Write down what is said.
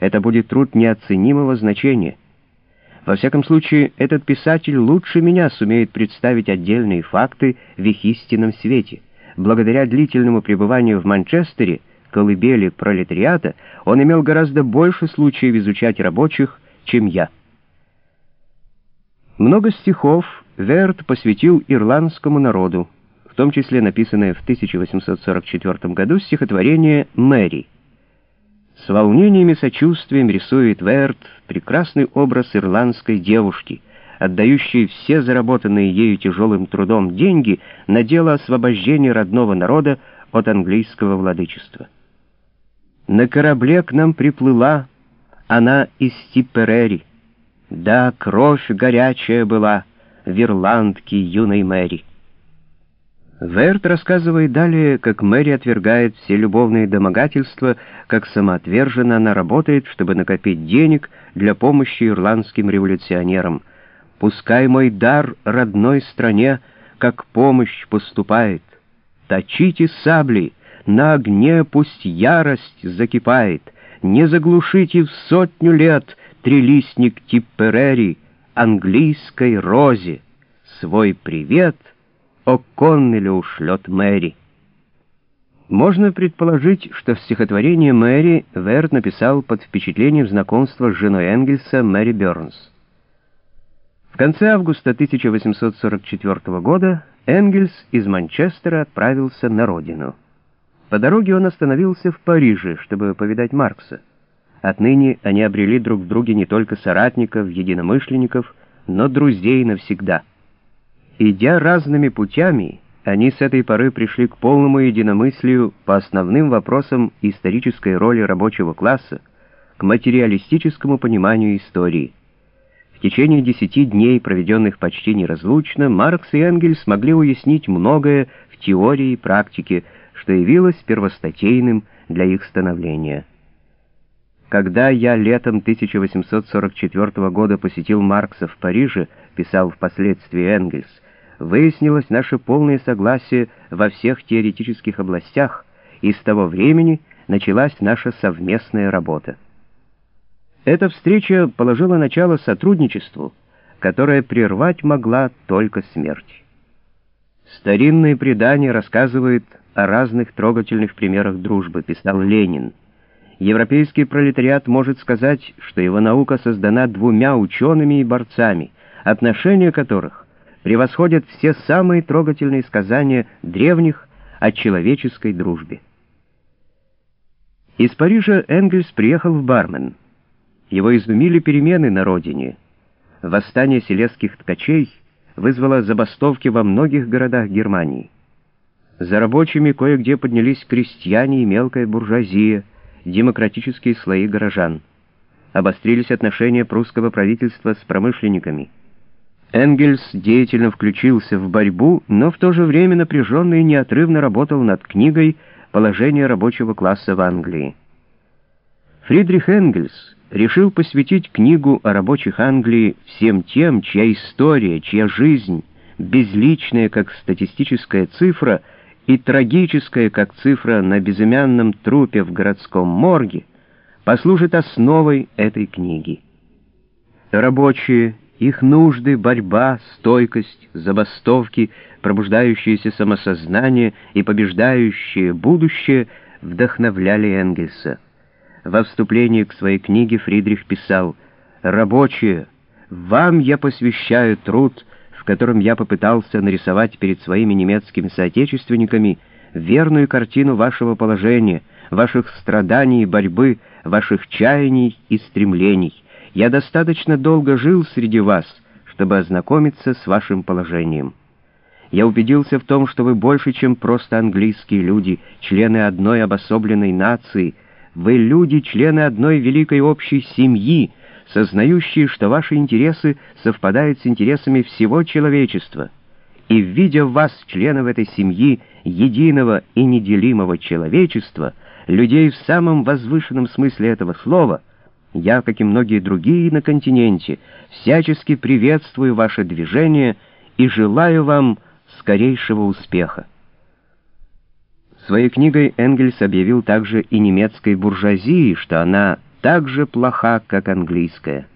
Это будет труд неоценимого значения. Во всяком случае, этот писатель лучше меня сумеет представить отдельные факты в их истинном свете. Благодаря длительному пребыванию в Манчестере, колыбели пролетариата, он имел гораздо больше случаев изучать рабочих, чем я. Много стихов Верт посвятил ирландскому народу, в том числе написанное в 1844 году стихотворение «Мэри». С волнением и сочувствием рисует Верт прекрасный образ ирландской девушки, отдающей все заработанные ею тяжелым трудом деньги на дело освобождения родного народа от английского владычества. На корабле к нам приплыла она из Типперери. Да, кровь горячая была в ирландке юной Мэри. Верт рассказывает далее, как Мэри отвергает все любовные домогательства, как самоотверженно она работает, чтобы накопить денег для помощи ирландским революционерам. «Пускай мой дар родной стране, как помощь поступает. Точите сабли, на огне пусть ярость закипает. Не заглушите в сотню лет трилистник Типперери, английской розе. Свой привет — О'Коннеллю ушлет Мэри. Можно предположить, что стихотворение Мэри Верт написал под впечатлением знакомства с женой Энгельса Мэри Бёрнс. В конце августа 1844 года Энгельс из Манчестера отправился на родину. По дороге он остановился в Париже, чтобы повидать Маркса. Отныне они обрели друг в друге не только соратников, единомышленников, но друзей навсегда — Идя разными путями, они с этой поры пришли к полному единомыслию по основным вопросам исторической роли рабочего класса, к материалистическому пониманию истории. В течение десяти дней, проведенных почти неразлучно, Маркс и Энгельс смогли уяснить многое в теории и практике, что явилось первостатейным для их становления. Когда я летом 1844 года посетил Маркса в Париже, писал впоследствии Энгельс, выяснилось наше полное согласие во всех теоретических областях, и с того времени началась наша совместная работа. Эта встреча положила начало сотрудничеству, которое прервать могла только смерть. Старинные предания рассказывают о разных трогательных примерах дружбы, писал Ленин. Европейский пролетариат может сказать, что его наука создана двумя учеными и борцами, отношения которых превосходят все самые трогательные сказания древних о человеческой дружбе. Из Парижа Энгельс приехал в Бармен. Его изумили перемены на родине. Восстание селезских ткачей вызвало забастовки во многих городах Германии. За рабочими кое-где поднялись крестьяне и мелкая буржуазия, демократические слои горожан. Обострились отношения прусского правительства с промышленниками – Энгельс деятельно включился в борьбу, но в то же время напряженно и неотрывно работал над книгой «Положение рабочего класса в Англии». Фридрих Энгельс решил посвятить книгу о рабочих Англии всем тем, чья история, чья жизнь, безличная как статистическая цифра и трагическая как цифра на безымянном трупе в городском морге, послужит основой этой книги. Рабочие их нужды, борьба, стойкость, забастовки, пробуждающееся самосознание и побеждающее будущее вдохновляли Энгельса. Во вступлении к своей книге Фридрих писал «Рабочие, вам я посвящаю труд, в котором я попытался нарисовать перед своими немецкими соотечественниками верную картину вашего положения, ваших страданий и борьбы, ваших чаяний и стремлений». Я достаточно долго жил среди вас, чтобы ознакомиться с вашим положением. Я убедился в том, что вы больше, чем просто английские люди, члены одной обособленной нации. Вы люди, члены одной великой общей семьи, сознающие, что ваши интересы совпадают с интересами всего человечества. И видя вас, членов этой семьи, единого и неделимого человечества, людей в самом возвышенном смысле этого слова — я, как и многие другие на континенте, всячески приветствую ваше движение и желаю вам скорейшего успеха. Своей книгой Энгельс объявил также и немецкой буржуазии, что она так же плоха, как английская.